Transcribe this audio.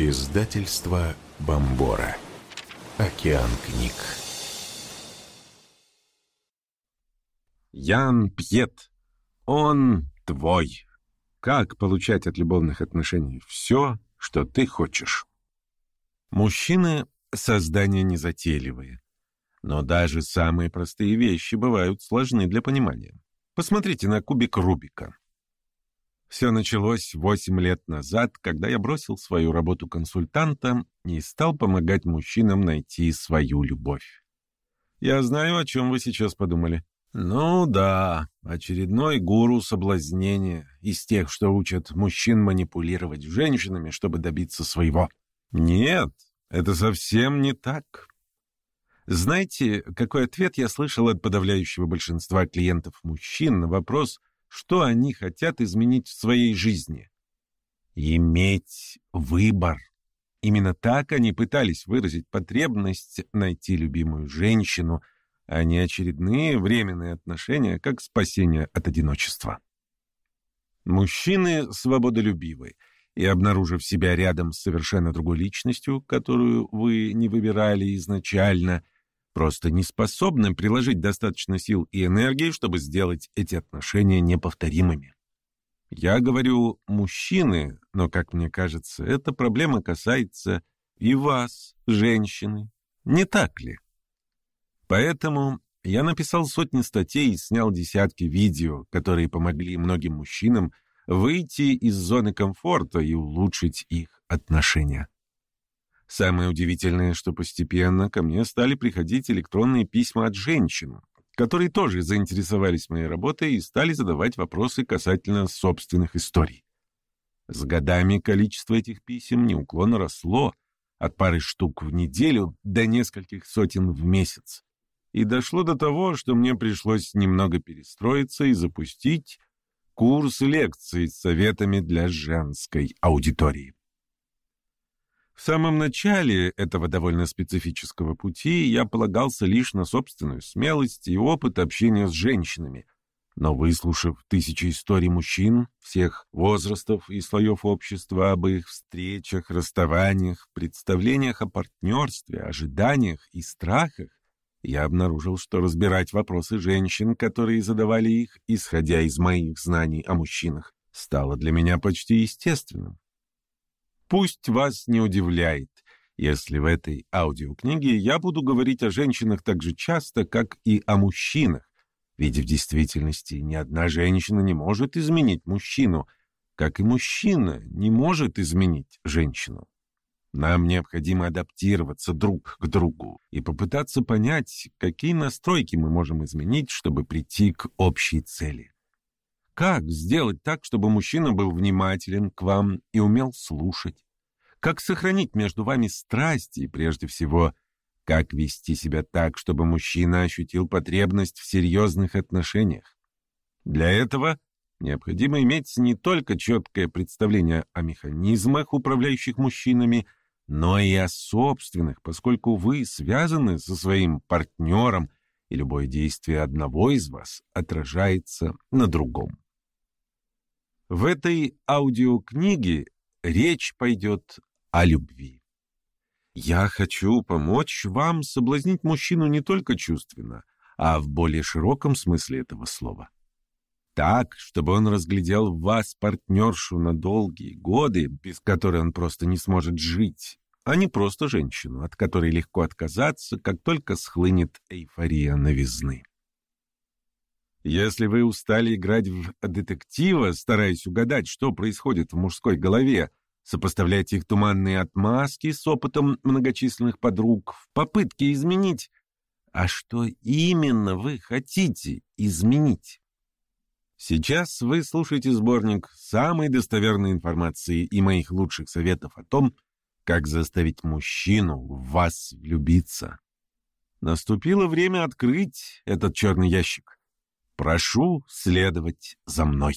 Издательство Бомбора. Океан книг. Ян Пьет. Он твой. Как получать от любовных отношений все, что ты хочешь? Мужчины — создания незатейливые. Но даже самые простые вещи бывают сложны для понимания. Посмотрите на кубик Рубика. Все началось восемь лет назад, когда я бросил свою работу консультанта и стал помогать мужчинам найти свою любовь. Я знаю, о чем вы сейчас подумали. Ну да, очередной гуру соблазнения из тех, что учат мужчин манипулировать женщинами, чтобы добиться своего. Нет, это совсем не так. Знаете, какой ответ я слышал от подавляющего большинства клиентов мужчин на вопрос, что они хотят изменить в своей жизни? Иметь выбор. Именно так они пытались выразить потребность найти любимую женщину, а не очередные временные отношения, как спасение от одиночества. Мужчины свободолюбивы, и, обнаружив себя рядом с совершенно другой личностью, которую вы не выбирали изначально – просто не способны приложить достаточно сил и энергии, чтобы сделать эти отношения неповторимыми. Я говорю «мужчины», но, как мне кажется, эта проблема касается и вас, женщины. Не так ли? Поэтому я написал сотни статей и снял десятки видео, которые помогли многим мужчинам выйти из зоны комфорта и улучшить их отношения. Самое удивительное, что постепенно ко мне стали приходить электронные письма от женщин, которые тоже заинтересовались моей работой и стали задавать вопросы касательно собственных историй. С годами количество этих писем неуклонно росло от пары штук в неделю до нескольких сотен в месяц. И дошло до того, что мне пришлось немного перестроиться и запустить курс лекций с советами для женской аудитории. В самом начале этого довольно специфического пути я полагался лишь на собственную смелость и опыт общения с женщинами. Но выслушав тысячи историй мужчин всех возрастов и слоев общества об их встречах, расставаниях, представлениях о партнерстве, ожиданиях и страхах, я обнаружил, что разбирать вопросы женщин, которые задавали их, исходя из моих знаний о мужчинах, стало для меня почти естественным. Пусть вас не удивляет, если в этой аудиокниге я буду говорить о женщинах так же часто, как и о мужчинах, ведь в действительности ни одна женщина не может изменить мужчину, как и мужчина не может изменить женщину. Нам необходимо адаптироваться друг к другу и попытаться понять, какие настройки мы можем изменить, чтобы прийти к общей цели. Как сделать так, чтобы мужчина был внимателен к вам и умел слушать? Как сохранить между вами страсть и, прежде всего, как вести себя так, чтобы мужчина ощутил потребность в серьезных отношениях? Для этого необходимо иметь не только четкое представление о механизмах, управляющих мужчинами, но и о собственных, поскольку вы связаны со своим партнером, и любое действие одного из вас отражается на другом. В этой аудиокниге речь пойдет о любви. Я хочу помочь вам соблазнить мужчину не только чувственно, а в более широком смысле этого слова. Так, чтобы он разглядел в вас партнершу на долгие годы, без которой он просто не сможет жить, а не просто женщину, от которой легко отказаться, как только схлынет эйфория новизны. Если вы устали играть в детектива, стараясь угадать, что происходит в мужской голове, сопоставлять их туманные отмазки с опытом многочисленных подруг в попытке изменить, а что именно вы хотите изменить? Сейчас вы слушаете сборник самой достоверной информации и моих лучших советов о том, как заставить мужчину в вас влюбиться. Наступило время открыть этот черный ящик. Прошу следовать за мной.